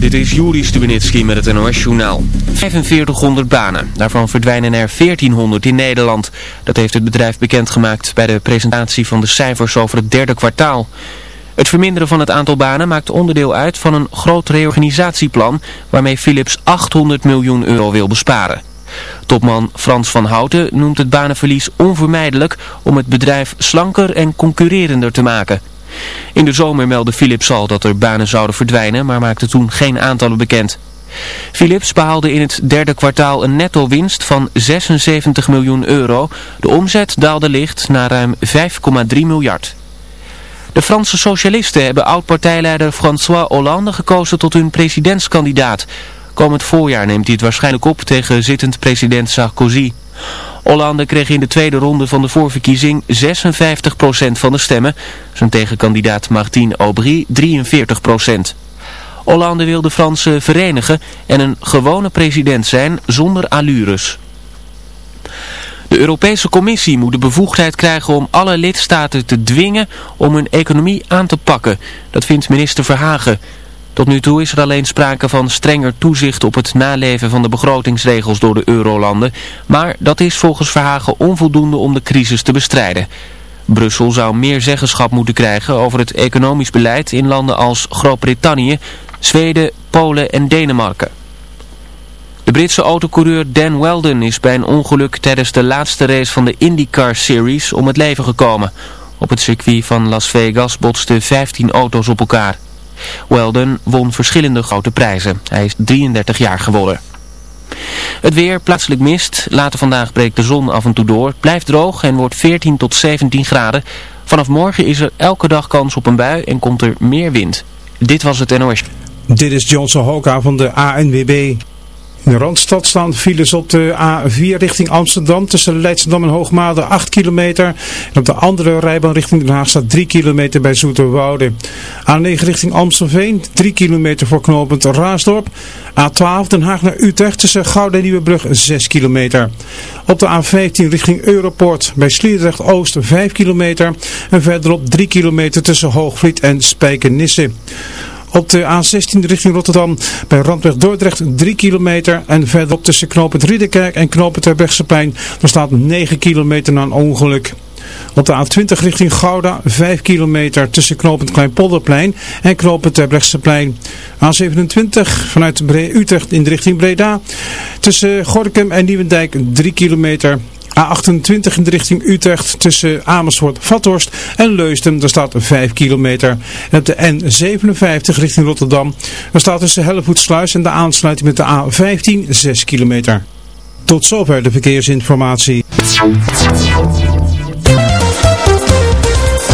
Dit is Juri Stubenitski met het NOS-journaal. 4500 banen, daarvan verdwijnen er 1400 in Nederland. Dat heeft het bedrijf bekendgemaakt bij de presentatie van de cijfers over het derde kwartaal. Het verminderen van het aantal banen maakt onderdeel uit van een groot reorganisatieplan... waarmee Philips 800 miljoen euro wil besparen. Topman Frans van Houten noemt het banenverlies onvermijdelijk om het bedrijf slanker en concurrerender te maken... In de zomer meldde Philips al dat er banen zouden verdwijnen, maar maakte toen geen aantallen bekend. Philips behaalde in het derde kwartaal een netto winst van 76 miljoen euro. De omzet daalde licht naar ruim 5,3 miljard. De Franse socialisten hebben oud-partijleider François Hollande gekozen tot hun presidentskandidaat. Komend voorjaar neemt hij het waarschijnlijk op tegen zittend president Sarkozy. Hollande kreeg in de tweede ronde van de voorverkiezing 56% van de stemmen. Zijn tegenkandidaat Martine Aubry 43%. Hollande wil de Fransen verenigen en een gewone president zijn zonder allures. De Europese Commissie moet de bevoegdheid krijgen om alle lidstaten te dwingen om hun economie aan te pakken. Dat vindt minister Verhagen. Tot nu toe is er alleen sprake van strenger toezicht op het naleven van de begrotingsregels door de eurolanden. Maar dat is volgens Verhagen onvoldoende om de crisis te bestrijden. Brussel zou meer zeggenschap moeten krijgen over het economisch beleid in landen als Groot-Brittannië, Zweden, Polen en Denemarken. De Britse autocoureur Dan Weldon is bij een ongeluk tijdens de laatste race van de IndyCar Series om het leven gekomen. Op het circuit van Las Vegas botsten 15 auto's op elkaar. Weldon won verschillende grote prijzen. Hij is 33 jaar geworden. Het weer, plaatselijk mist. Later vandaag breekt de zon af en toe door. Blijft droog en wordt 14 tot 17 graden. Vanaf morgen is er elke dag kans op een bui en komt er meer wind. Dit was het NOS. Dit is Johnson Hoka van de ANWB. In de Randstad staan files op de A4 richting Amsterdam tussen Leidschendam en Hoogmade 8 kilometer. En op de andere rijbaan richting Den Haag staat 3 kilometer bij Zoeterwoude. A9 richting Amstelveen 3 kilometer voor knooppunt Raasdorp. A12 Den Haag naar Utrecht tussen Gouda en Nieuwebrug 6 kilometer. Op de A15 richting Europort bij Sliedrecht Oost 5 kilometer. En verderop 3 kilometer tussen Hoogvliet en Spijkenisse. Op de A16 richting Rotterdam bij Randweg Dordrecht 3 kilometer. En verderop tussen knooppunt Riedekerk en knooppunt Terbrechtseplein. Er staat 9 kilometer na een ongeluk. Op de A20 richting Gouda 5 kilometer tussen knooppunt Kleinpolderplein en knooppunt Terbrechtseplein. A27 vanuit Utrecht in de richting Breda. Tussen Gorkum en Nieuwendijk 3 kilometer. A28 in de richting Utrecht tussen Amersfoort, Vathorst en Leusden. Daar staat 5 kilometer. En op de N57 richting Rotterdam. Daar staat tussen Hellevoetsluis en de aansluiting met de A15 6 kilometer. Tot zover de verkeersinformatie.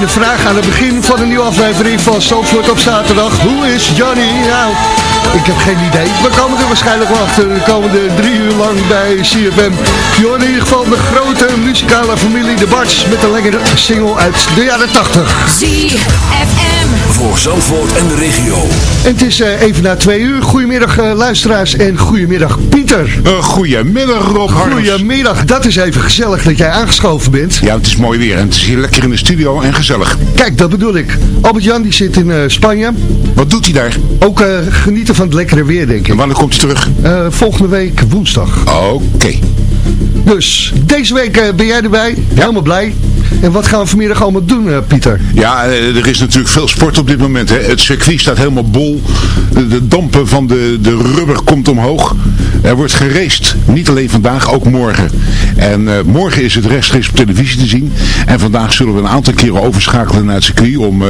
Een vraag aan het begin van een nieuwe aflevering van Zandvoort op zaterdag. Hoe is Johnny? Nou, ik heb geen idee. We komen er waarschijnlijk wel achter de komende drie uur lang bij CFM. Hoort in ieder geval de grote muzikale familie De Barts met een lekkere single uit de jaren 80. ZFM. Voor Zandvoort en de regio. En het is uh, even na twee uur. Goedemiddag uh, luisteraars en goedemiddag Pieter. Uh, goedemiddag Rob Harms. Goedemiddag, dat is even gezellig dat jij aangeschoven bent. Ja, het is mooi weer en het is hier lekker in de studio en gezellig. Kijk, dat bedoel ik. Albert-Jan die zit in Spanje. Wat doet hij daar? Ook genieten van het lekkere weer denk ik. En wanneer komt hij terug? volgende week woensdag. Oké. Dus, deze week ben jij erbij. Helemaal blij. En wat gaan we vanmiddag allemaal doen, uh, Pieter? Ja, er is natuurlijk veel sport op dit moment. Hè. Het circuit staat helemaal bol. De, de dampen van de, de rubber komt omhoog. Er wordt geraced. Niet alleen vandaag, ook morgen. En uh, morgen is het rechtstreeks op televisie te zien. En vandaag zullen we een aantal keren overschakelen naar het circuit om uh,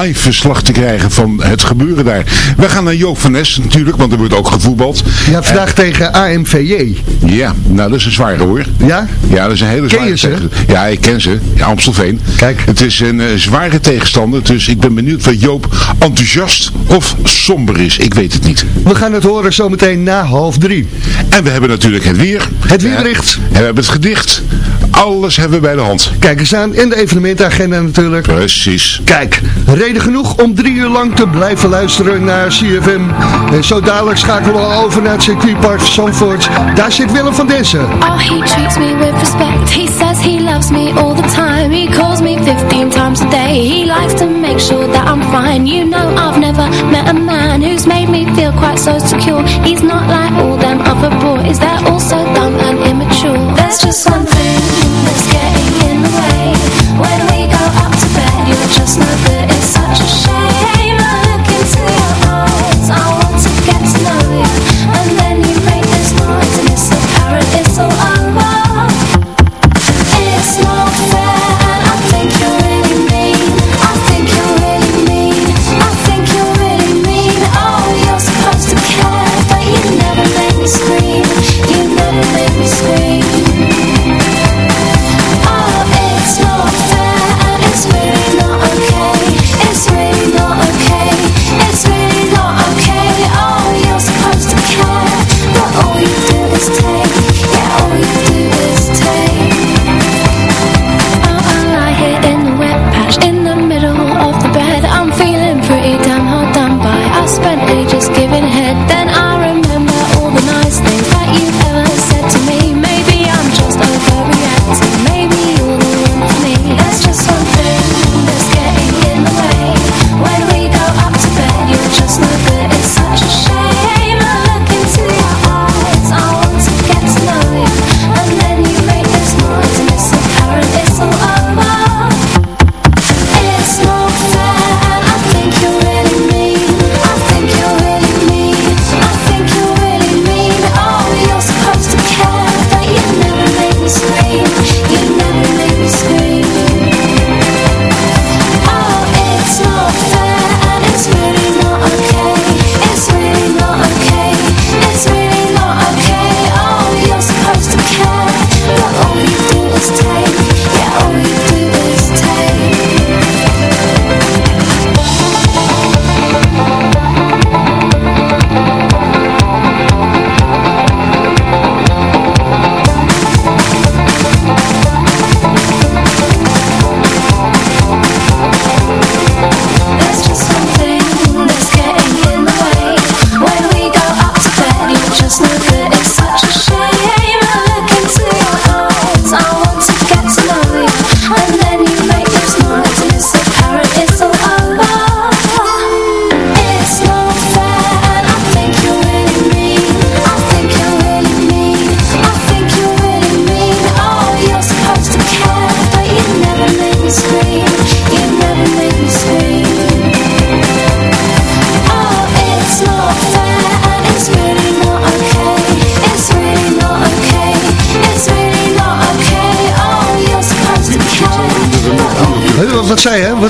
live verslag te krijgen van het gebeuren daar. We gaan naar Joop van Nes natuurlijk, want er wordt ook gevoetbald. Ja, vandaag en... tegen AMVJ. Ja, nou dat is een zware hoor. Ja? Ja, dat is een hele zware. Ken je ze? Ja, ik ken ze. Ja, Amstelveen. Kijk. Het is een uh, zware tegenstander, dus ik ben benieuwd wat Joop enthousiast of somber is. Ik weet het niet. We gaan het horen zometeen na half drie. En we hebben natuurlijk het weer. Het weerbericht. En we hebben het gedicht. Alles hebben we bij de hand. Kijk eens aan. En de evenementagenda natuurlijk. Precies. Kijk, reden genoeg om drie uur lang te blijven luisteren naar CFM. En zo dadelijk schakelen we al over naar het circuitpark Zandvoort. Daar zit Willem van Dessen. Oh, he treats me with respect. He says he loves me all the time. He calls me 15 times a day. He likes to make sure that I'm fine. You know I've never met a man who's made me feel quite so secure. He's not like all them other boys. They're all so dumb and immature. There's just one thing Just not good, it's such a shame.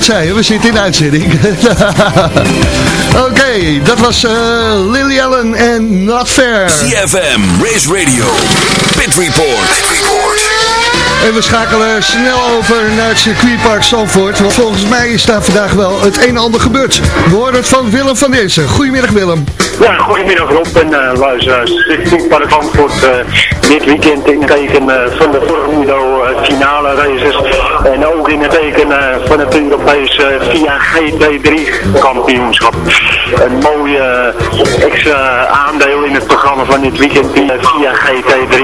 Zei? We zitten in de uitzending. Oké, dat was eh, Lily Allen en Not Fair. CFM, Race Radio, Pit Report. Pit Report. En we schakelen snel over naar het circuitpark Zandvoort. Want volgens mij is daar vandaag wel het een en ander gebeurd. We horen het van Willem van Dezen. Goedemiddag Willem. Ja, goedemiddag Rob en uh, luisteraars. Circuitpark Zandvoort uh, dit weekend in het teken uh, van de Formule finale races. En ook in het teken van het Europees via GT3 kampioenschap. Een mooie extra aandeel in het programma van dit weekend via GT3.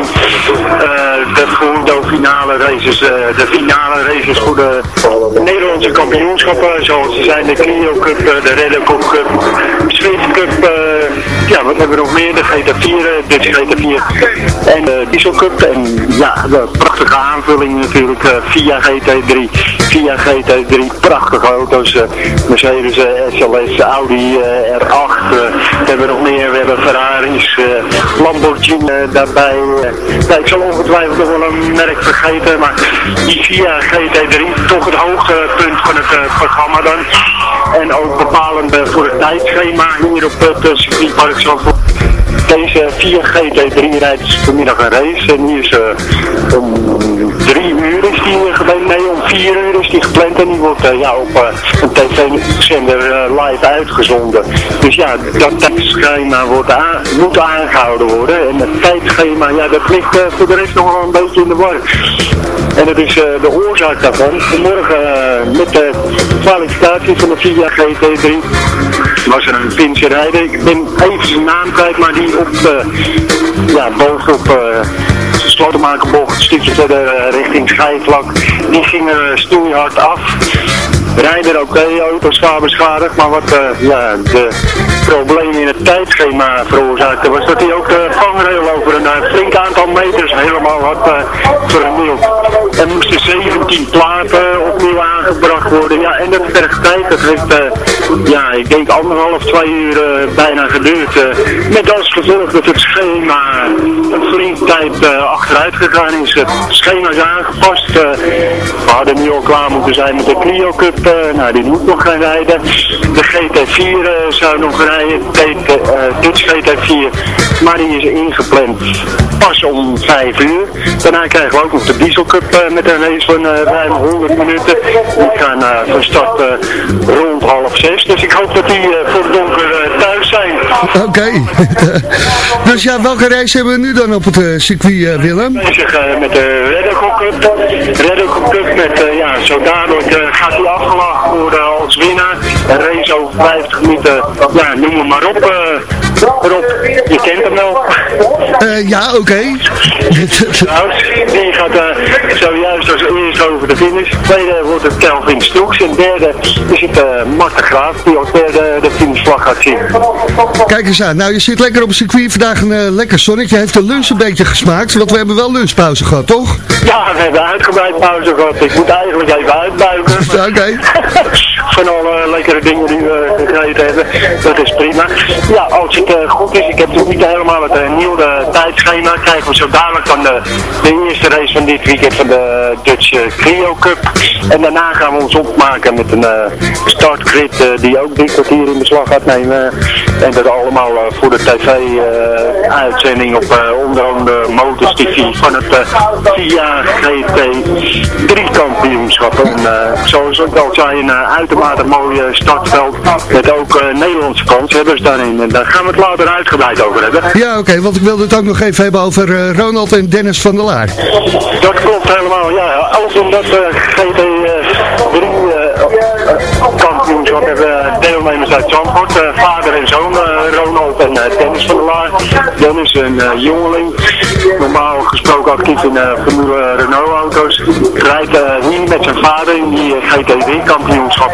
de Formule finale races, de finale races voor de Nederlandse kampioenschappen, zoals zijn de Clio Cup, de Red Cup, Cup, ja, wat hebben we nog meer? De GT4, dit is GT4 en de Diesel Cup. En ja, de prachtige aanvulling natuurlijk via GT3. Via GT3, prachtige auto's. Uh, Mercedes, SLS, Audi R8. we hebben nog meer, we hebben Ferraris, Lamborghini daarbij. Ik zal ongetwijfeld nog wel een merk vergeten, maar die via GT3 toch het hoogtepunt van het programma dan. En ook bepalend voor het tijdschema hier op het circuitpark Zandvoort. Deze 4 GT3 rijdt vanmiddag een race en die is om 3 uur is die gepland, nee om 4 uur is die gepland en die wordt uh, ja, op een tv-zender live uitgezonden. Dus ja, dat tijdschema wordt moet aangehouden worden en het tijdschema, ja dat ligt voor de rest nog wel een beetje in de war. En dat is de oorzaak daarvan. Vanmorgen met de kwalificatie van de VIA GT3 was er een Finse rijder. Ik ben even zijn naam kwijt, maar die op, ja, bovenop uh, Slotenmakerbocht, een stukje verder uh, richting Schijfvlak, die ging er stoeihard af. Rijder oké, okay, auto zwaar beschadigd, maar wat uh, ja, de problemen in het tijdschema veroorzaakte was dat hij ook de vangrail over een flink aantal meters helemaal had uh, vernield. Er moesten 17 platen opnieuw aangebracht worden. Ja, en dat vergt tijd. Dat heeft, ja, ik denk anderhalf, twee uur bijna geduurd. met als gevolg dat het schema tijd achteruit gegaan is. Het schema is aangepast. we hadden nu al klaar moeten zijn met de Clio Cup uh, nou die moet nog gaan rijden. De GT4 uh, zou nog rijden, de, uh, Dutch GT4, maar die is ingepland pas om 5 uur. Daarna krijgen we ook nog de Diesel Cup met een race van ruim 100 minuten. Die gaan van start rond half 6. Dus ik hoop dat die voor donker thuis zijn. Oké. Dus ja, welke race hebben we nu dan op het circuit, Willem? Bezig met de Red Cup. Met, ja, zo gaat hij afgelopen worden als winnaar. Een race over 50 minuten, ja, noem hem maar op. Uh, Rob, je kent hem wel. Uh, ja, oké. Okay. die gaat uh, zojuist als eerste over de finish. Tweede wordt het Kelvin Stroeks. En derde is het uh, Marten Graaf, die als derde de finishvlag gaat zien. Kijk eens aan. Nou, je zit lekker op het circuit. Vandaag een lekker zonnetje. Heeft de lunch een beetje gesmaakt. Want we hebben wel lunchpauze gehad, toch? Ja, we hebben uitgebreid pauze gehad. Ik moet eigenlijk even uitbuiken. Oké. van alle dingen die we gegeten hebben. Dat is prima. Ja, als het uh, goed is, ik heb nog niet helemaal het uh, nieuwe tijdschema. Krijgen we zo dadelijk dan de, eerste race van dit weekend van de Dutch Clio Cup. En daarna gaan we ons opmaken met een startgrid die ook dit kwartier in beslag gaat nemen. En dat allemaal voor de tv-uitzending op onder andere Motors TV van het VIA GT3 kampioenschap. En zoals ik al zei, een uitermate mooi startveld met ook Nederlandse kans hebben ze daarin. En daar gaan we het later uitgebreid over hebben. Ja, oké, want ik wilde het ook nog even hebben over Ronald en Dennis van der Laar. Dat klopt helemaal, ja. Alles omdat uh, GT3 kampioenschap hebben deelnemers uit Zandvoort. vader en zoon, Ronald en Dennis van der Laar. Dennis, een jongeling, normaal gesproken actief in Formule Renault auto's. Rijdt hier met zijn vader in die GT3 kampioenschap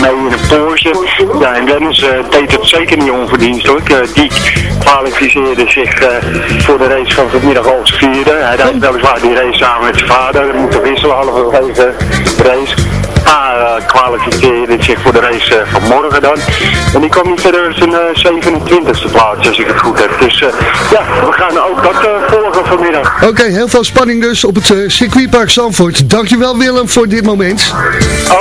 mee in een Porsche. Ja, en Dennis deed het zeker niet onverdienst hoor. die kwalificeerde zich voor de race van vanmiddag als vierde. Hij rijdt weliswaar die race samen met zijn vader. We moeten wisselen halverwege race. A kwalificeerde kwalificeerde zich voor de race van morgen dan. En die kwam niet verder zijn 27e plaats, als ik het goed heb. Dus ja, we gaan ook dat volgen vanmiddag. Oké, heel veel spanning dus op het circuitpark Zandvoort. Dankjewel Willem voor dit moment.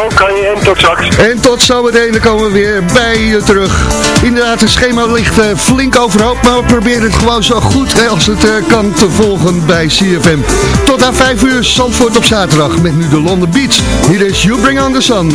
Oké, en tot straks. En tot zometeen, dan komen we weer bij je terug. Inderdaad, het schema ligt flink overhoop, maar we proberen het gewoon zo goed als het kan te volgen bij CFM. Tot aan 5 uur, Zandvoort op zaterdag, met nu de London Beach. Hier is You Bring On The Sun.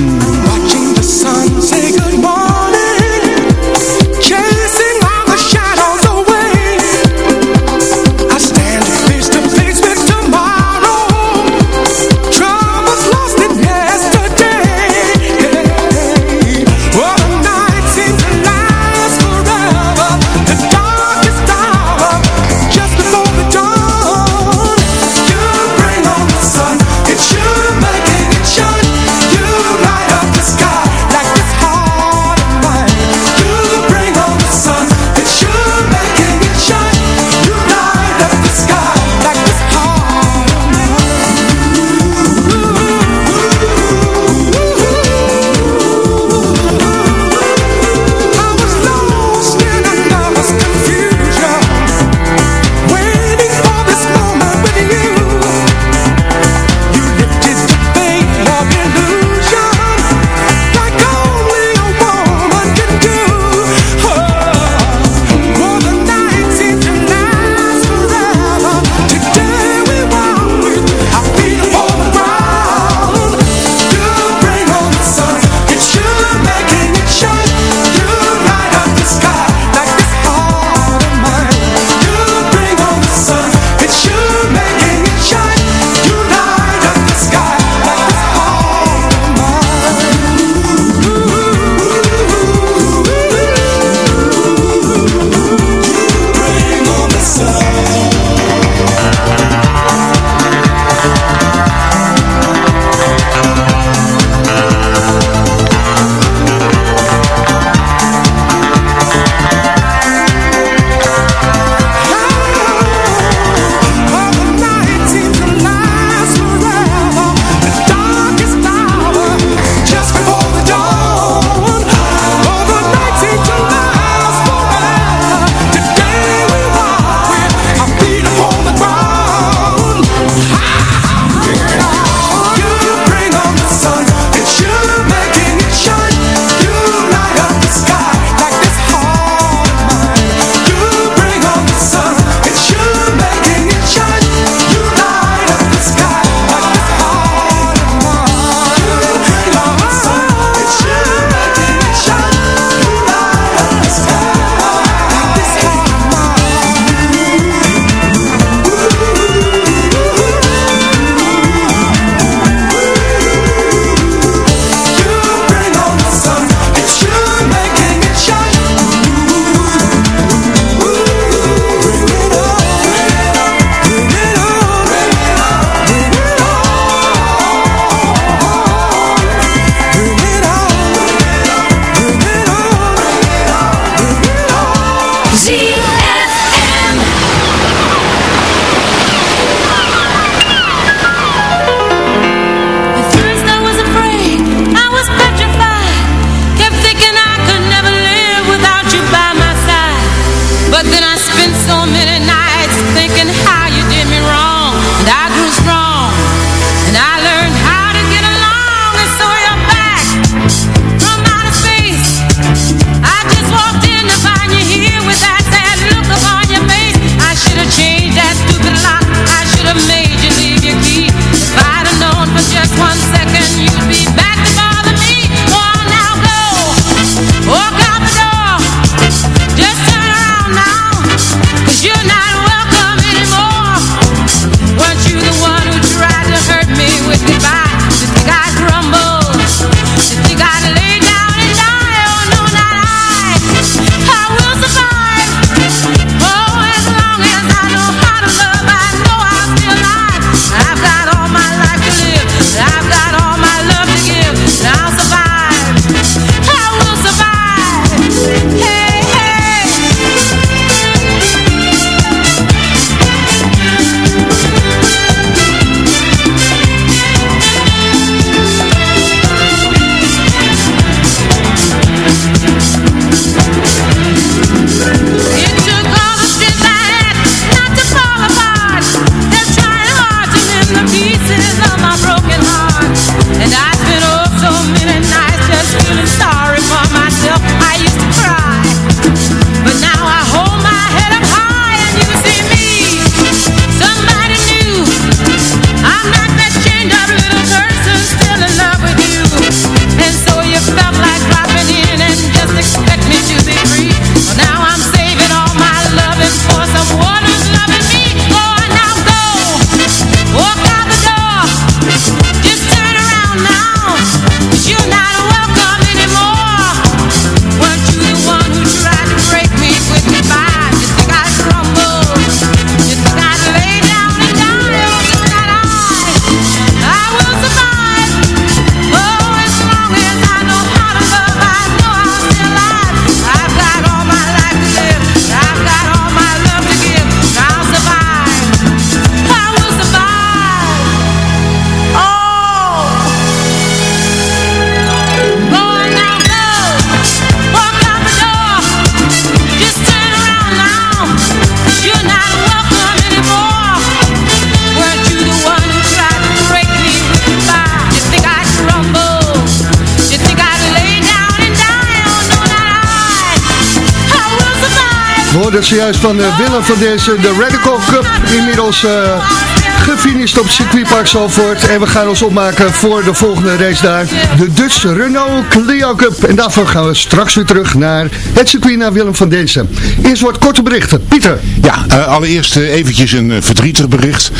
Hoorde ze juist van uh, Willem van deze, de Radical Cup, inmiddels... Uh, gefinished op circuitpark Zalvoort. En we gaan ons opmaken voor de volgende race daar. De Dutch Renault Clio Cup. En daarvan gaan we straks weer terug naar het circuit naar Willem van Densen. Eerst wordt korte berichten. Pieter. Ja, uh, allereerst uh, eventjes een uh, verdrietig bericht.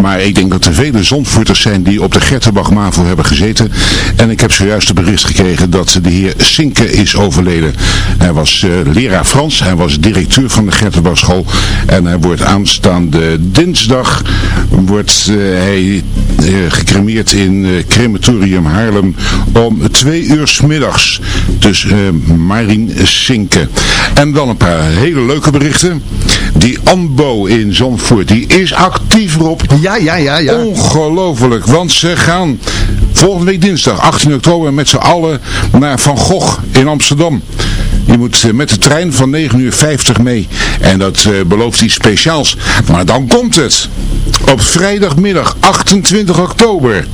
Maar ik denk dat er vele zondvoerters zijn die op de Gertenbach MAVO hebben gezeten. En ik heb zojuist de bericht gekregen dat de heer Sinke is overleden. Hij was leraar Frans. Hij was directeur van de Gertenbach school. En hij wordt aanstaande dinsdag wordt uh, hij uh, gecremeerd in uh, crematorium Haarlem om twee uur s middags. Dus Marien Sinke. En dan een paar hele leuke berichten. Die ANBO in Zandvoort, die is actief Rob. Ja, ja, ja, ja. Ongelooflijk, want ze gaan volgende week dinsdag 18 oktober met z'n allen naar Van Gogh in Amsterdam. Je moet met de trein van 9 uur 50 mee. En dat uh, belooft iets speciaals. Maar dan komt het. Op vrijdagmiddag 28 oktober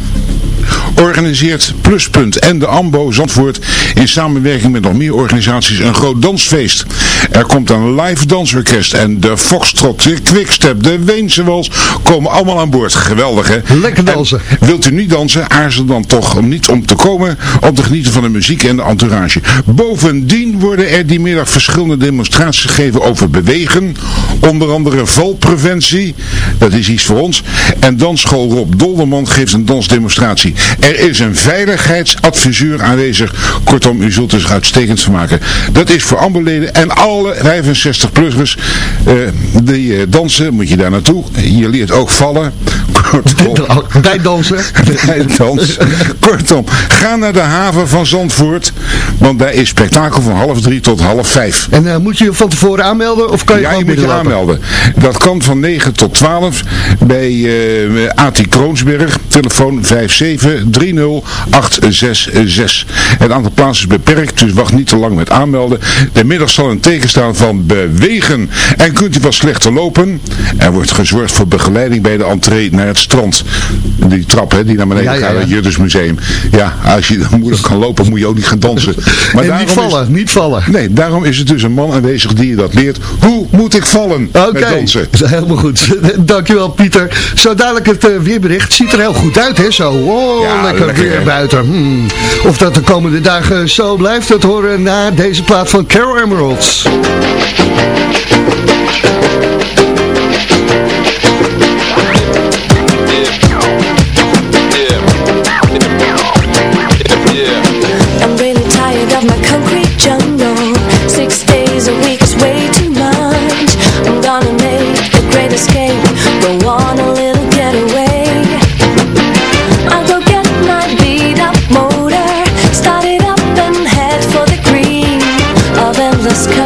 organiseert Pluspunt en de AMBO Zandvoort in samenwerking met nog meer organisaties een groot dansfeest. Er komt een live dansorkest en de Foxtrot, de Quickstep, de Weense Wals komen allemaal aan boord. Geweldig hè? Lekker dansen. En wilt u niet dansen, aarzel dan toch om niet om te komen om te genieten van de muziek en de entourage. Bovendien worden er die middag verschillende demonstraties gegeven over bewegen. Onder andere valpreventie, dat is iets voor ons. En dansschool Rob Dolderman geeft een dansdemonstratie. Er is een veiligheidsadviseur aanwezig. Kortom, u zult er zich uitstekend van maken. Dat is voor ambuleden en alle 65-plussers uh, die uh, dansen, moet je daar naartoe. Je leert ook vallen. Kortom. Bij dansen. Bij dansen. Kortom, ga naar de haven van Zandvoort. Want daar is spektakel van half drie tot half vijf. En uh, moet je je van tevoren aanmelden? Of kan je ja, gewoon je moet je aanmelden. Dat kan van 9 tot 12 bij uh, Ati Kroonsberg. Telefoon 5730866. Het aantal plaatsen is beperkt, dus wacht niet te lang met aanmelden. De middag zal een teken staan van bewegen. En kunt u wat slechter lopen? Er wordt gezorgd voor begeleiding bij de entree naar het strand. Die trap hè, die naar beneden Ja, ja, gaat, ja. het Juttersmuseum. Ja, als je moeilijk kan lopen, moet je ook niet gaan dansen. Maar en niet vallen, niet vallen. Nee, daarom is er dus een man aanwezig die je dat leert. Hoe moet ik vallen Oké, helemaal goed. Dankjewel Pieter. Zo dadelijk het eh, weerbericht. Ziet er heel goed uit hè zo. Oh, Ja, lekker, lekker, weer hè? buiten. Hmm. Of dat de komende dagen zo blijft, dat horen na deze plaat van Carol Emeralds.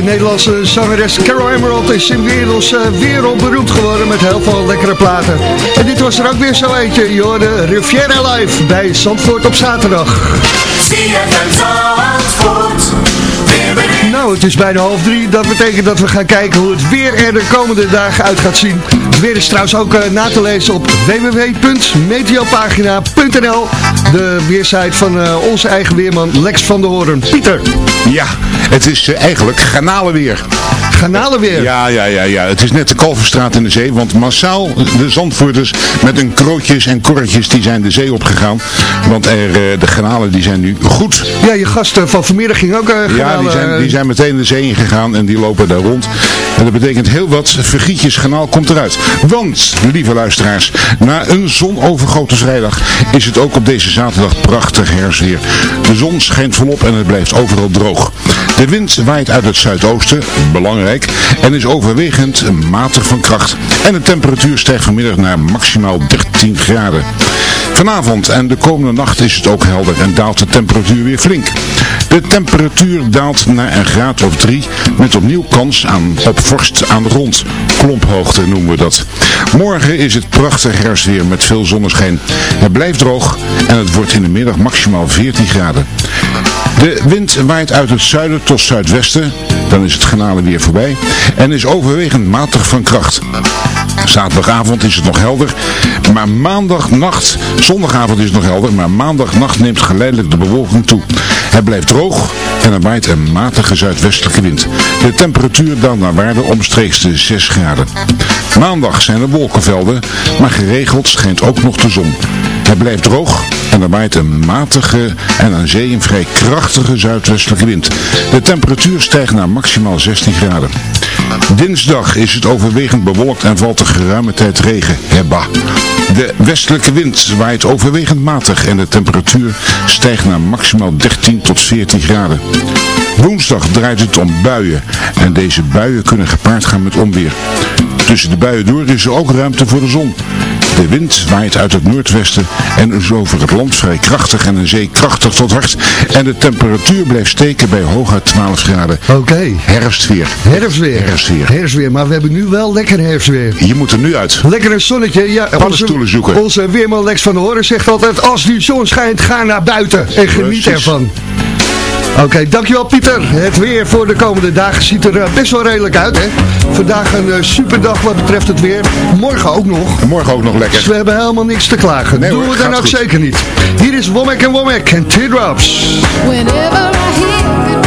Nederlandse zangeres Carol Emerald is inmiddels uh, wereldberoemd geworden met heel veel lekkere platen. En dit was er ook weer zo eentje, je hoorde Riviera Live bij Zandvoort op zaterdag. Nou, het is bijna half drie. Dat betekent dat we gaan kijken hoe het weer er de komende dagen uit gaat zien. Weer is trouwens ook uh, na te lezen op www.meteopagina.nl De weersite van uh, onze eigen weerman Lex van der Hoorn. Pieter. Ja, het is uh, eigenlijk garnalenweer. Garnalenweer? Ja, ja, ja, ja. Het is net de Kalverstraat in de zee, want massaal de zandvoerders met hun krootjes en korretjes die zijn de zee opgegaan. Want er, de garnalen die zijn nu goed. Ja, je gasten van vanmiddag ging ook garnalen. Ja, die zijn, die zijn meteen de zee ingegaan en die lopen daar rond. En dat betekent heel wat vergietjes kanaal komt eruit. Want, lieve luisteraars, na een zonovergoten vrijdag is het ook op deze zaterdag prachtig herfstweer. De zon schijnt volop en het blijft overal droog. De wind waait uit het zuidoosten, belangrijk, en is overwegend matig van kracht. En de temperatuur stijgt vanmiddag naar maximaal 13 graden. Vanavond en de komende nacht is het ook helder en daalt de temperatuur weer flink. De temperatuur daalt naar een graad of drie met opnieuw kans aan, op vorst aan de grond. Klomphoogte noemen we dat. Morgen is het prachtig herfstweer met veel zonneschijn. Het blijft droog en het wordt in de middag maximaal 14 graden. De wind waait uit het zuiden tot zuidwesten, dan is het genade weer voorbij, en is overwegend matig van kracht. Zaterdagavond is het nog helder, maar maandagnacht, zondagavond is het nog helder, maar maandagnacht neemt geleidelijk de bewolking toe. Het blijft droog en er waait een matige zuidwestelijke wind. De temperatuur daalt naar waarde omstreeks de 6 graden. Maandag zijn er wolkenvelden, maar geregeld schijnt ook nog de zon. Het blijft droog en er waait een matige en aan zee een vrij krachtige zuidwestelijke wind. De temperatuur stijgt naar maximaal 16 graden. Dinsdag is het overwegend bewolkt en valt er geruime tijd regen. Hebba. De westelijke wind waait overwegend matig en de temperatuur stijgt naar maximaal 13 tot 14 graden. Woensdag draait het om buien en deze buien kunnen gepaard gaan met onweer. Tussen de buien door is er ook ruimte voor de zon. De wind waait uit het noordwesten en is over het land vrij krachtig en een zee krachtig tot hard. En de temperatuur blijft steken bij hooguit 12 graden. Oké. Okay. Herfstweer. Herfstweer. Herfstweer. Herfstweer, maar we hebben nu wel lekker herfstweer. Je moet er nu uit. Lekker een zonnetje. Ja, Paddenstoelen zoeken. Onze weerman Lex van der Horen zegt altijd, als die zon schijnt, ga naar buiten en geniet Precies. ervan. Oké, okay, dankjewel Pieter. Het weer voor de komende dagen ziet er best wel redelijk uit. Hè? Vandaag een uh, superdag wat betreft het weer. Morgen ook nog. En morgen ook nog lekker. Dus we hebben helemaal niks te klagen. Nee, Doen hoor, we dan ook goed. zeker niet. Hier is Womack en Womack en Teardrops. Whenever I hear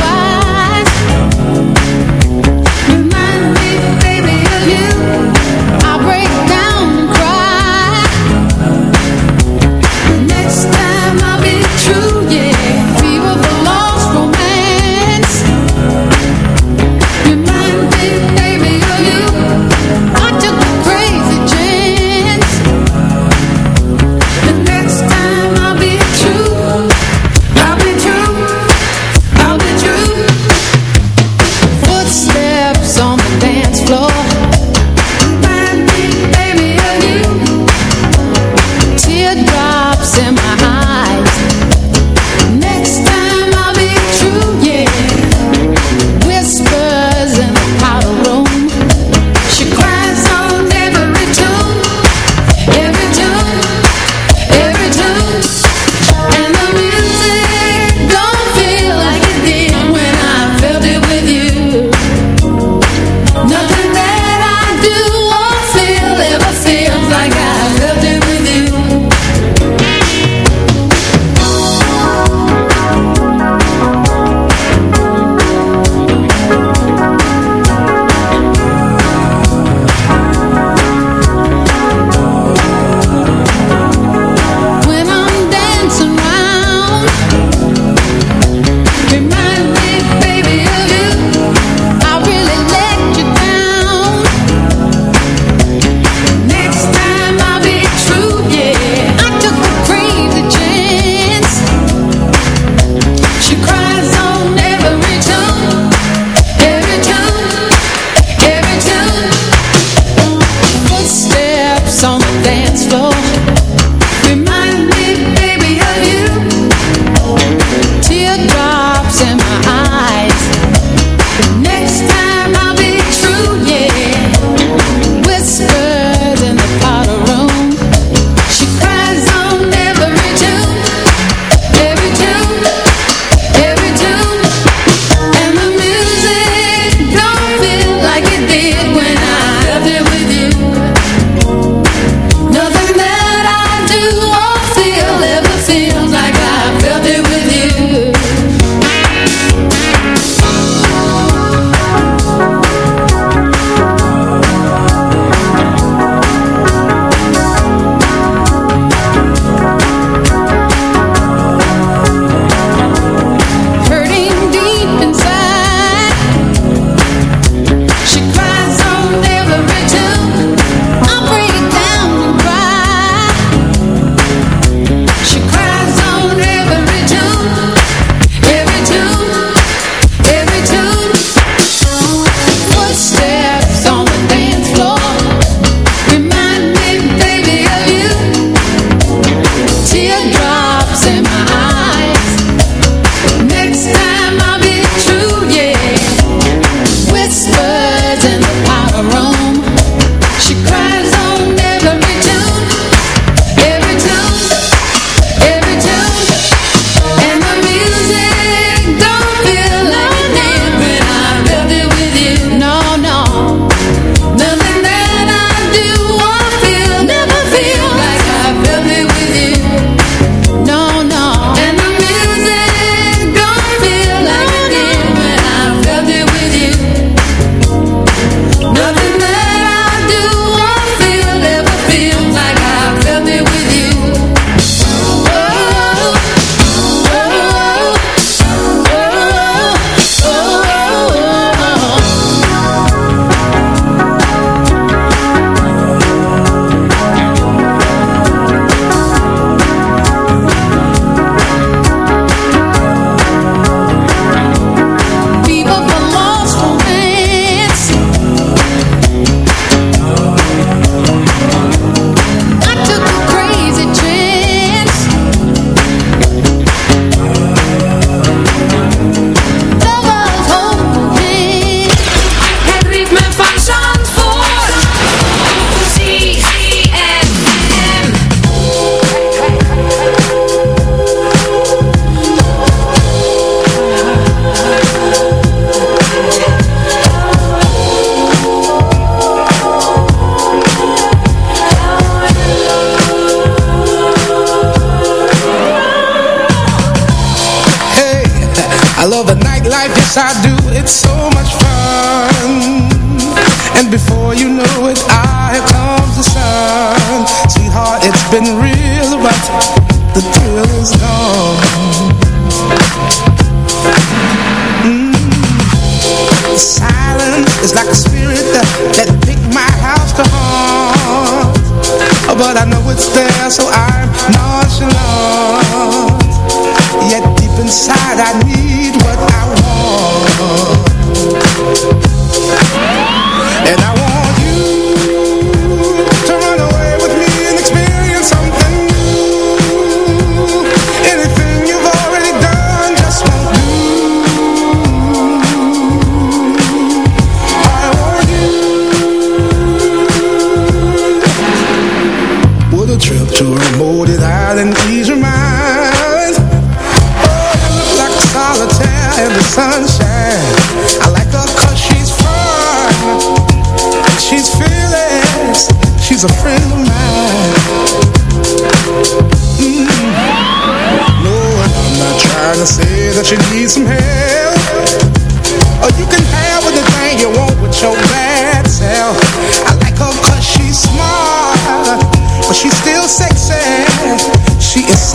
passado.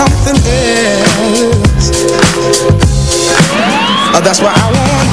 Something else. Uh, That's why I want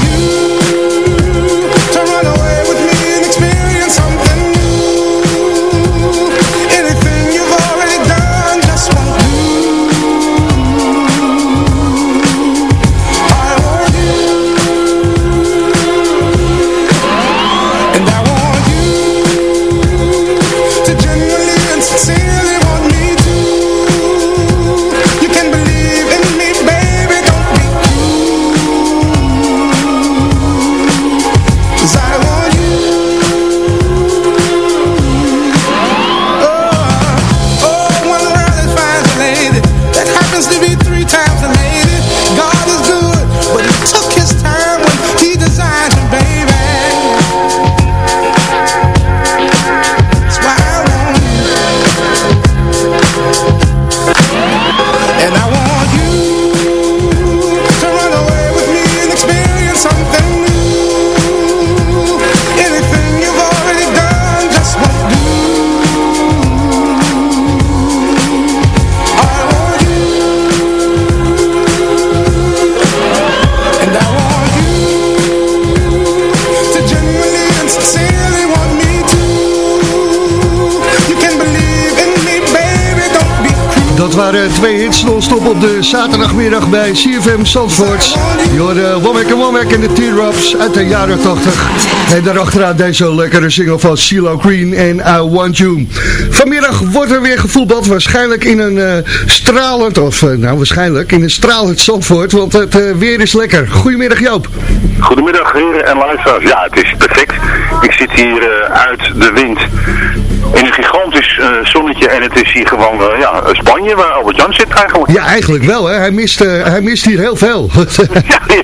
twee hits non-stop op de zaterdagmiddag bij CFM Zandvoort. Je hoorde Womack en Womack en de Teardrops uit de jaren 80. En daarachteraan deze lekkere single van CeeLo Green en I Want You. Vanmiddag wordt er weer gevoetbald, waarschijnlijk in een eh, stralend, of eh, nou waarschijnlijk in een stralend Zandvoort, want het eh, weer is lekker. Goedemiddag Joop. Goedemiddag heren en luisteraars. Ja, het is perfect. Ik zit hier eh, uit de wind in een gigantisch eh, zonnetje en het is hier gewoon eh, ja, Spanje waar Albert Jan zit eigenlijk. Ja, eigenlijk wel hè. Hij mist, eh, hij mist hier heel veel. ja, ja,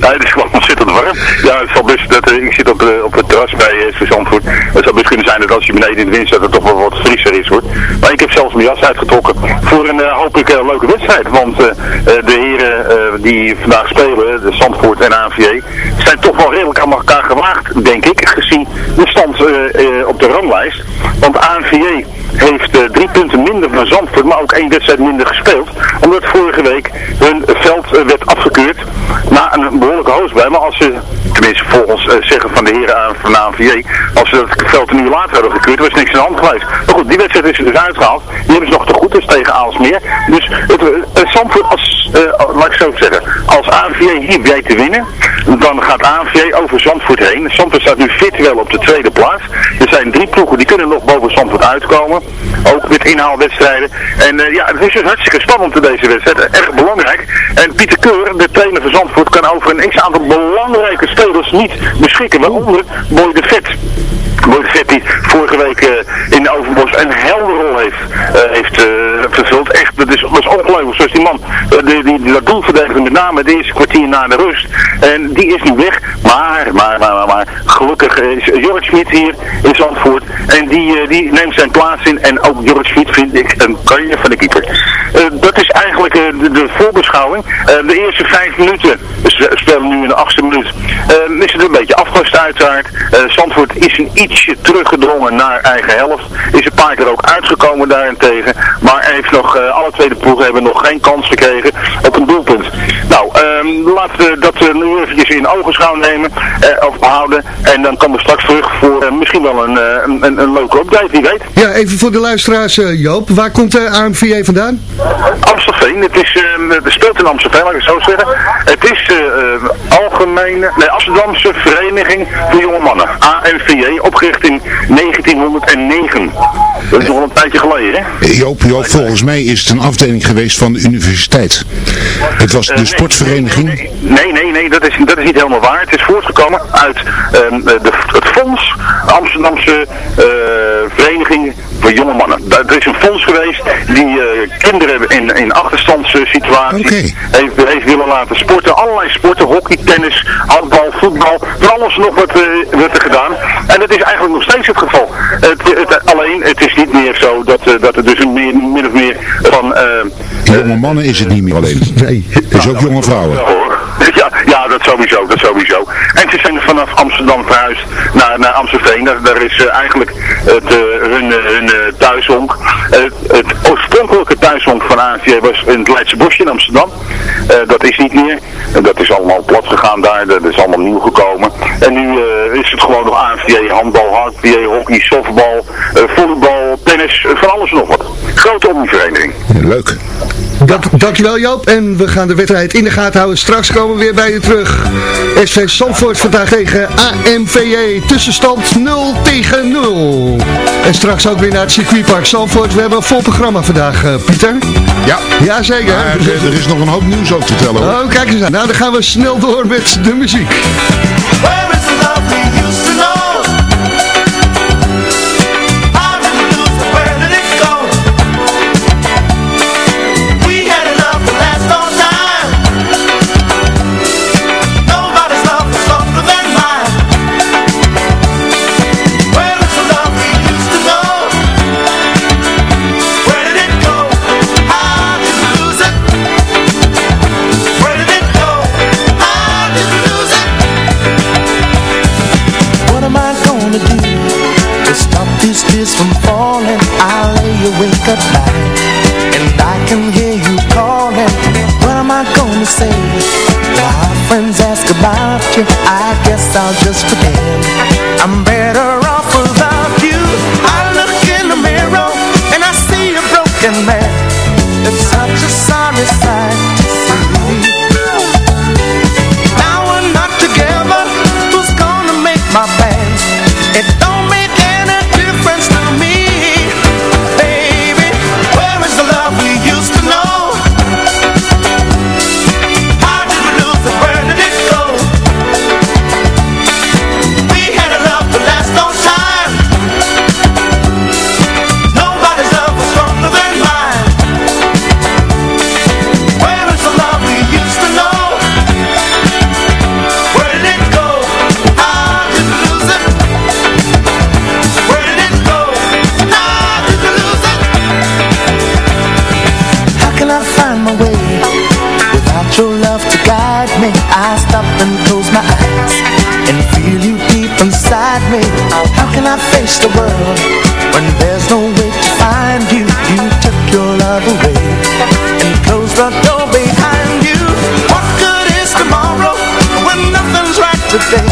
ja. het is gewoon ontzettend warm. Ja, het zal best, dat, ik zit op, op het terras bij uh, Zandvoort. Het zou best kunnen zijn dat als je beneden in de wind zit, het toch wel wat frisser is hoor. Maar ik heb zelfs mijn jas uitgetrokken voor een, hoop ik, eh, leuke wedstrijd. Want de heren die vandaag spelen, de Zandvoort en ANVJ, zijn toch wel redelijk aan elkaar gewaagd, denk ik, gezien de stand op de ranglijst. Want ANVJ heeft eh, drie punten minder dan Zandvoort, maar ook één wedstrijd minder gespeeld. Omdat vorige week hun veld eh, werd afgekeurd na een behoorlijke hoosbui. Maar als ze, tenminste volgens eh, zeggen van de heren van de ANVJ, als ze dat veld een uur later hadden gekeurd, was niks aan de hand geweest. Maar goed, die wedstrijd is dus uitgehaald. Die hebben ze nog te goed, dus tegen Aalsmeer. Dus het, Zandvoort als, eh, laat ik zo zeggen, als ANVJ hier weet te winnen, dan gaat ANVJ over Zandvoort heen. Zandvoort staat nu virtueel op de tweede plaats. Er zijn drie ploegen die kunnen nog boven Zandvoort uitkomen. Ook met inhaalwedstrijden. En eh, ja, het is dus hartstikke spannend deze wedstrijd. Erg belangrijk. En Pieter Keur, de trainer van Zandvoort, kan over een x-aantal belangrijke spelers niet beschikken. Waaronder Boy de Vet. Boy de Vet die vorige week eh, in de Overbos een helder rol heeft, eh, heeft vervuld. Echt, dat is, Zoals die man, eh, die, die, met name het eerste kwartier na de rust. En die is nu weg. Maar, maar, maar, maar, maar, gelukkig is Jorrit Schmid hier in Zandvoort. En die, eh, die neemt zijn plaats in. En ook Jorrit Schmid vind ik een kanje van de keeper. Eh, dat is eigenlijk de, de voorbeschouwing. De eerste vijf minuten, dus we spelen nu in de achtste minuut, is het een beetje afgelast uiteraard. Zandvoort is een ietsje teruggedrongen naar eigen helft. Is een paar keer ook uitgekomen daarentegen. Maar heeft nog, alle tweede ploegen hebben nog geen kans gekregen op een doelpunt. Nou, ehm, laten we dat eh, nu eventjes in ogenschouw nemen eh, of houden. En dan komen we straks terug voor eh, misschien wel een, eh, een, een, leuke update, wie weet. Ja, even voor de luisteraars, eh, Joop. Waar komt de AMVJ vandaan? Amstelveen, het is, uh, het speelt in Amstelveen, laat ik het zo zeggen. Het is algemene, nee, Amsterdamse Vereniging voor Jonge Mannen, AMVJ, opgericht in 1909. Dat is nog wel een tijdje geleden, hè? Joop, Joop, volgens mij is het een afdeling geweest van de universiteit. Het was de Eh, nee, sportvereniging. Nee, nee, nee, dat is, dat is niet helemaal waar. Het is voortgekomen uit ehm, de, het fonds, Amsterdamse eh, Vereniging voor Jonge Mannen. Er is een fonds geweest die eh, kinderen in, in achterstandssituaties heeft, heeft willen laten sporten. Allerlei sporten, hockey, tennis, handbal, voetbal. Van alles nog wat eh, wordt er gedaan. En dat is eigenlijk nog steeds het geval. Het, het, alleen, het is niet meer zo dat, eh, dat er dus een meer, min of meer van... Jonge mannen is het niet meer alleen. Nee. Dus ook jonge vrouwen. Ja, dat sowieso, dat sowieso. En ze zijn vanaf Amsterdam verhuisd naar, naar Amstelveen. Daar, daar is eh, eigenlijk het, eh, hun, eh, hun thuishonk. Eh, het oorspronkelijke thuishonk van ANVJ was in het Leidse Bosje in Amsterdam. Dat is niet meer. Dat is allemaal plat gegaan daar. Dat is allemaal nieuw gekomen. En nu is het gewoon nog ANVJ, handbal, hardbal, hockey, softbal, volleybal, tennis, van alles nog wat. Grote omnivereniging. Leuk. Dank, dankjewel Joop. En we gaan de wedstrijd in de gaten houden. Straks komen we weer bij je terug. SV Zandvoort vandaag tegen AMVJ. Tussenstand 0 tegen 0. En straks ook weer naar het circuitpark Zandvoort. We hebben een vol programma vandaag, eh, Pieter. Ja. Jazeker. Maar eh, er is nog een hoop nieuws ook te vertellen hoor. Oh, kijk eens aan. Nou, dan gaan we snel door met de muziek. You, I guess I'll just pretend today?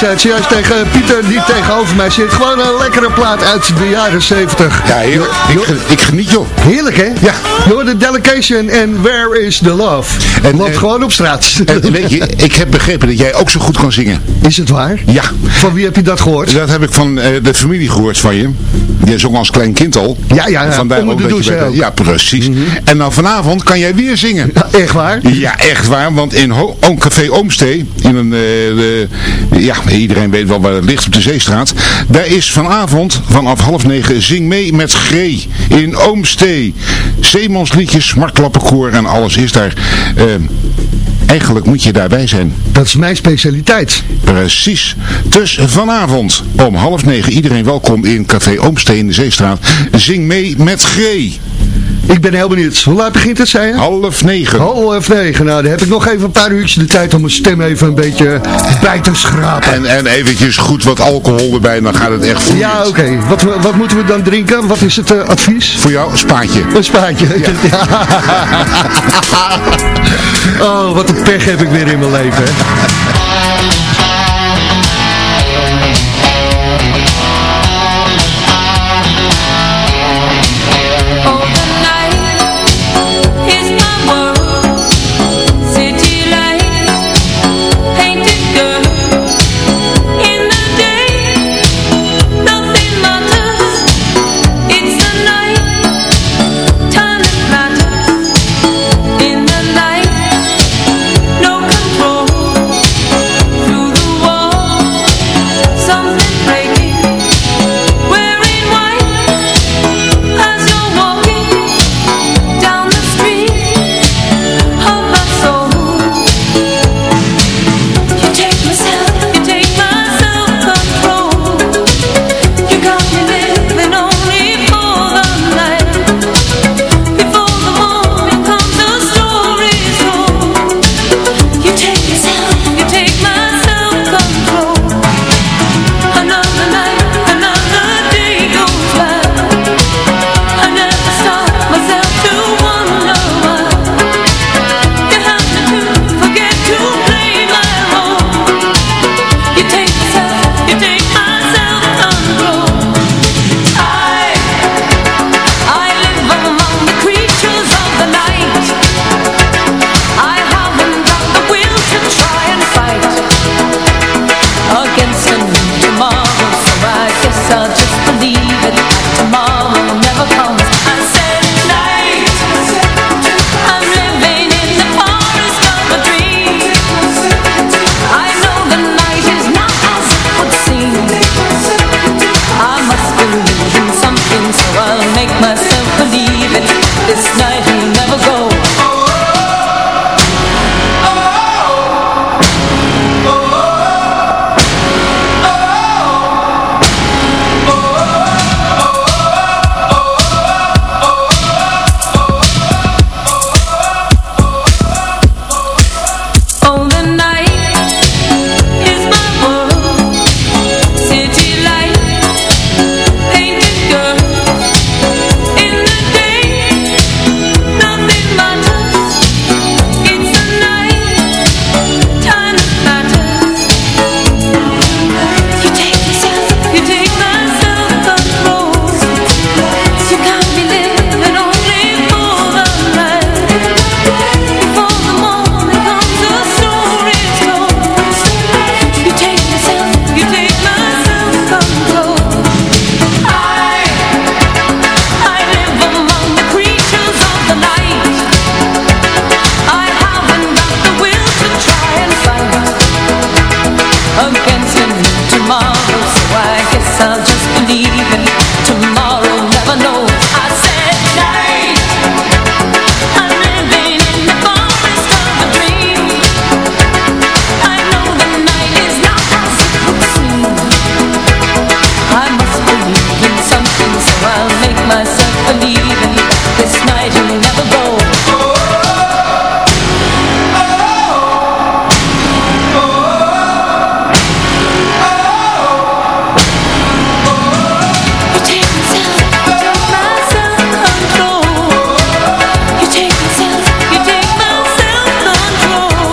Zei het zojuist tegen Pieter, die tegenover mij zit. Gewoon een lekkere plaat uit de jaren 70. Ja, heerlijk. Ik, ik geniet joh. Heerlijk hè? Ja. Door de delegation en Where is the Love? En, Loopt gewoon op straat. En weet je, ik heb begrepen dat jij ook zo goed kan zingen. Is het waar? Ja. Van wie heb je dat gehoord? Dat heb ik van uh, de familie gehoord van je. Je zong als klein kind al. Ja, ja, ja. Vandaar onder de douche bij, ook. Ja, precies. Mhm. En dan vanavond kan jij weer zingen. Ja, echt waar? Ja, echt waar. Want in Ho Oom Café Oomstee, in een, eh, de, ja, iedereen weet wel waar het ligt op de Zeestraat. Daar is vanavond vanaf half negen Zing mee met Gree in Oomstee. Zeemansliedjes, smartlappenkoor en alles is daar. Eh, eigenlijk moet je daarbij zijn. Dat is mijn specialiteit. Precies. Dus vanavond om half negen iedereen welkom in Café Oomstee in de Zeestraat. Zing mee met Gree. Ik ben heel benieuwd. Hoe laat begint het, zei je? Half negen. Half negen. Nou, dan heb ik nog even een paar uurtjes de tijd om mijn stem even een beetje bij te schrapen. En, en eventjes goed wat alcohol erbij, dan gaat het echt goed. Ja, oké. Wat, wat moeten we dan drinken? Wat is het uh, advies? Voor jou, een spaatje. Een spaatje. Ja. oh, wat een pech heb ik weer in mijn leven, hè.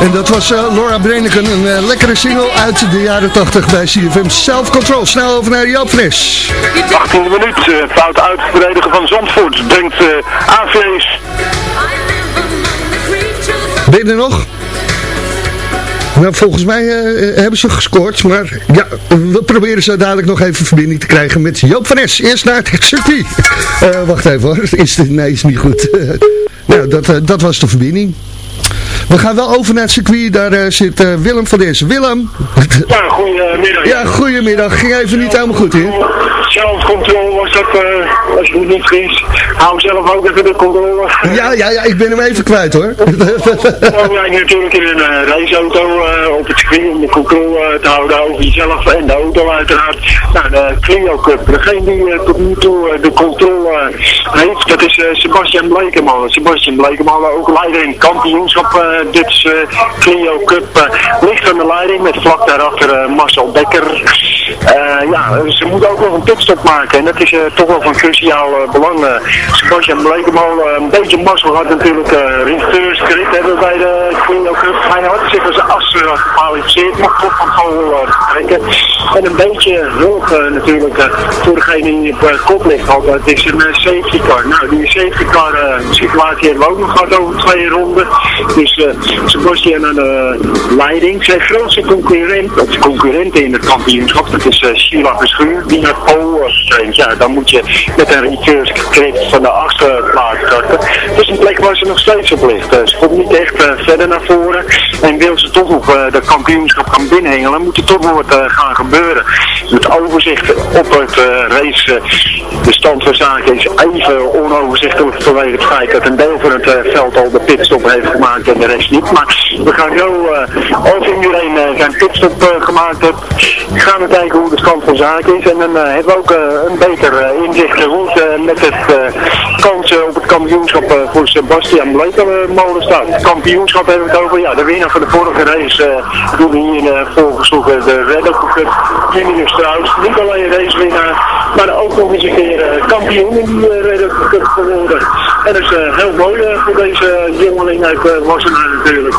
En dat was uh, Laura Brenneken, een uh, lekkere single uit de jaren 80 bij CFM Self Control. Snel over naar Joop Fris. 18e minuut, uh, fout uit verdedigen van Zandvoort. Brengt AV's. Ben je er nog? Nou, volgens mij uh, hebben ze gescoord. Maar ja, we proberen zo dadelijk nog even verbinding te krijgen met Joop van Es. Eerst naar het circuit. Uh, wacht even hoor. Is dit, nee, is niet goed. nou, dat, dat was de verbinding. We gaan wel over naar het circuit. Daar uh, zit uh, Willem van Dees. Willem. Ja, goedemiddag. Ja, goedemiddag. Ging even niet helemaal goed, hè? Zelfcontrole was dat, uh, als je het niet vergis. Hou zelf ook even de controle. Ja, ja, ja, ik ben hem even kwijt, hoor. Dan rijd je natuurlijk in een raceauto op het circuit om de controle te houden over jezelf en de auto uiteraard. Nou, de Clio Cup. Degene die tot nu toe de controle heeft, dat is Sebastian Blekeman. Sebastian Blekeman, ook leider in kampioenschap Dutch uh, Clio Cup ligt aan de leiding met vlak daarachter Marcel Becker. Ja, ze moeten ook nog een pitstop maken en dat is toch wel van cruciaal belang. Sebastian Blekemolen, een beetje Marcel had natuurlijk reverse hebben bij de Clio Cup. Hij had zich als as gekwalificeerd, mocht toch van goal trekken. En een beetje hulp natuurlijk voor degene die op kop ligt. Want het is een safety car. Nou, die safety car situatie hebben we ook nog gehad over twee ronden. Dus uh, Sebastian aan de leiding. Zijn grootste concurrent, of concurrenten in het kampioenschap, dat is uh, Verschuur, die naar Polen. Ja, dan moet je met een credit van de achtste plaats starten. Dus een plek waar ze nog steeds op ligt. Uh, ze komt niet echt verder naar voren. En wil ze toch nog de kampioenschap gaan binnenhengelen, moet er toch nog wat gaan gebeuren. Het overzicht op het race, de stand van zaken is even onoverzichtelijk vanwege het feit dat een deel van het veld al de pitstop heeft gemaakt en de rest niet. Maar we gaan zo, als iedereen zijn pitstop gemaakt heeft, gaan we hoe de stand van zaken is. En dan hebben we ook een beter inzicht hoe met het kansen op het kampioenschap voor Sebastian Blekemolen staat. Kampioenschap hebben we het over, ja, de winnaar van de vorige race doen we hier in voorgesloegen de Red Cup, Junior Strauss. Niet alleen racewinnaar, maar ook nog eens een keer kampioen in die Red Cup geworden. En dat is heel mooi voor deze jongeling uit Wassenaar natuurlijk.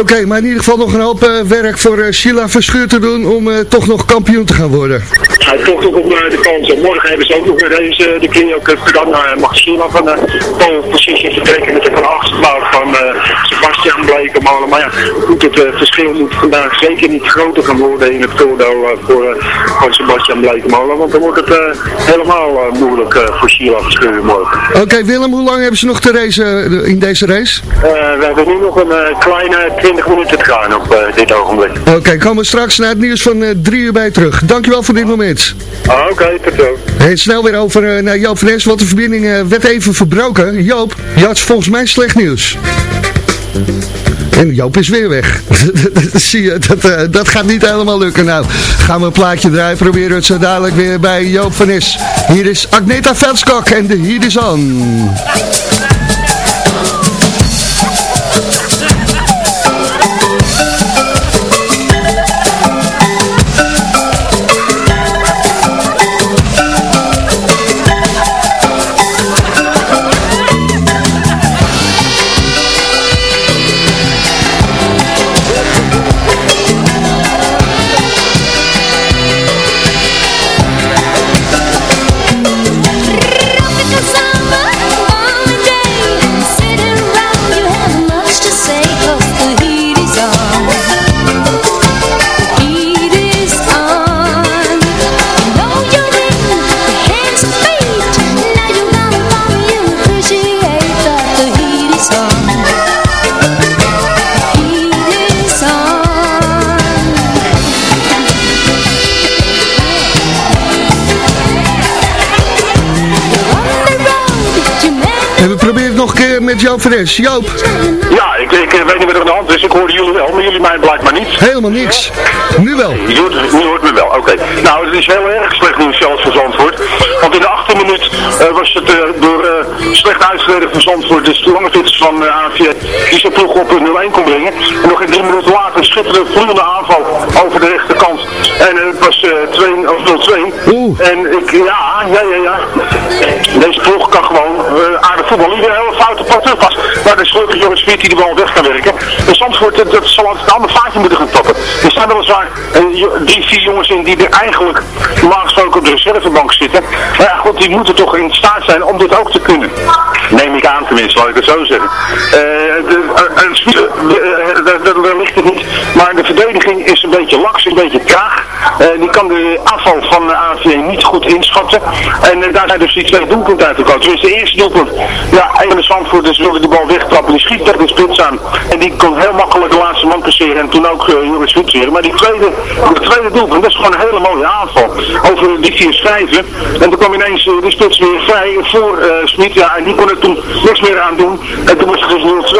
Oké, maar in ieder geval nog een hoop uh, werk voor uh, Sheila Verschuur te doen om uh, toch nog kampioen te gaan worden. Hij toch nog op de kans. Morgen hebben ze ook nog een race, de Clio Cup. Dan mag Sheila van de pole position vertrekken met de van achterplaat van Sebastian Blekemolen. Maar ja, goed, het verschil moet vandaag zeker niet groter gaan worden in het voordeel voor, van Sebastian Blekemolen. Want dan wordt het helemaal moeilijk voor Verschuur morgen. Oké, okay, Willem, hoe lang hebben ze nog te racen in deze race? we hebben nu nog een kleine 20 minuten te gaan op dit ogenblik. Oké, okay, komen we straks naar het nieuws van uh, drie uur bij terug. Dankjewel voor dit moment. Ah, Oké, okay, tot zo. Hey, snel weer over naar Joop van Es, want de verbinding werd even verbroken. Joop, je had volgens mij slecht nieuws. En Joop is weer weg. Zie je, dat, uh, dat gaat niet helemaal lukken. Nou, gaan we een plaatje draaien. Proberen het zo dadelijk weer bij Joop van Is. Hier is Agneta Velskok en de Heat is on. Met Joop Fres. Joop. Ja, ik, ik, weet niet wat er aan de hand is. Ik hoorde jullie wel, maar jullie mij blijkbaar niet. Helemaal niks. Nu wel. Je hoort, nu hoort me wel, oké. Nou, het is heel erg slecht nieuws zelfs voor Zandvoort. Want in de achtste minuut uh, was het uh, door uh, slecht uitgereden van Zandvoort. Dus de lange fiets van uh, AFJ die zijn ploeg op 0-1 kon brengen. En nog in drie minuten later een schitterende vloeiende aanval over de rechterkant. En het was 2 0-2. En ik, ja, ja, ja, ja. Deze ploeg kan gewoon aardig voetbal. Iedereen hele foute wel terugpas. Maar de gelukkig Joris Smit die de bal weg kan werken. En Zandvoort, dat, dat zal altijd een ander vaartje moeten gaan tappen. Er staan weliswaar uh, drie, vier jongens in die er eigenlijk normaal gesproken op de reservebank zitten. Maar ja, goed, die moeten toch in staat zijn om dit ook te kunnen. Neem ik aan tenminste, laat ik het zo zeggen. daar ligt het niet. Maar de verdediging is een beetje laks, een beetje traag. Die kan de afval van de AVA niet goed inschatten. En daar zijn dus die twee doelpunten uitgekomen. Dus de eerste doelpunt, ja, een van Zandvoorters wilde de bal wegtrappen. Die schiet tegen de spits aan. En die kon heel makkelijk de laatste man passeren. En toen ook uh, Joris Voetseren. Maar die tweede, de tweede doelpunt, dat is gewoon een hele mooie aanval. Over die vier schrijven. En toen kwam ineens uh, de spits weer vrij voor uh, Smit. Ja, en die kon er toen niks meer aan doen. En toen was het dus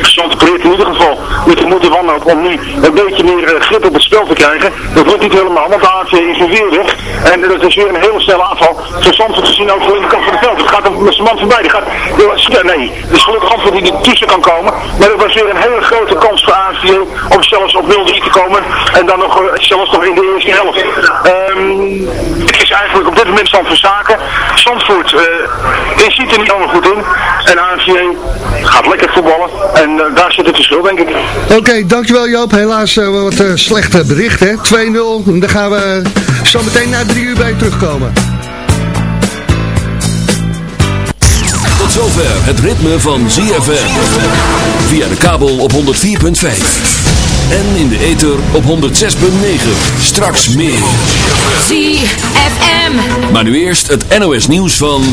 0-2. Zand probeert in ieder geval met de moeder wanhoop om nu een beetje meer grip op het spel te krijgen. Dat lukt niet helemaal, want de AT is er weer weg. En dat is weer een hele snelle aanval. Voor Zandvoort te zien over de linkerkant van het veld. Het gaat met zijn man voorbij. Die gaat, nee, dus gelukkig antwoord die ertussen kan komen. Maar dat was weer een hele grote kans voor AVL om zelfs op 0-3 te komen. En dan nog, zelfs nog in de eerste helft. Um, het is eigenlijk op dit moment stand van zaken. Zandvoort uh, ziet er niet allemaal goed in. En AVL gaat lekker voetballen. En uh, daar zit het verschil, denk ik. Oké, dankjewel Joop. Helaas uh, wat slechte bericht, hè. 2-0. Dan gaan we zo meteen na drie uur bij terugkomen. Tot zover het ritme van ZFM. Via de kabel op 104.5. En in de ether op 106.9. Straks meer. ZFM. Maar nu eerst het NOS nieuws van...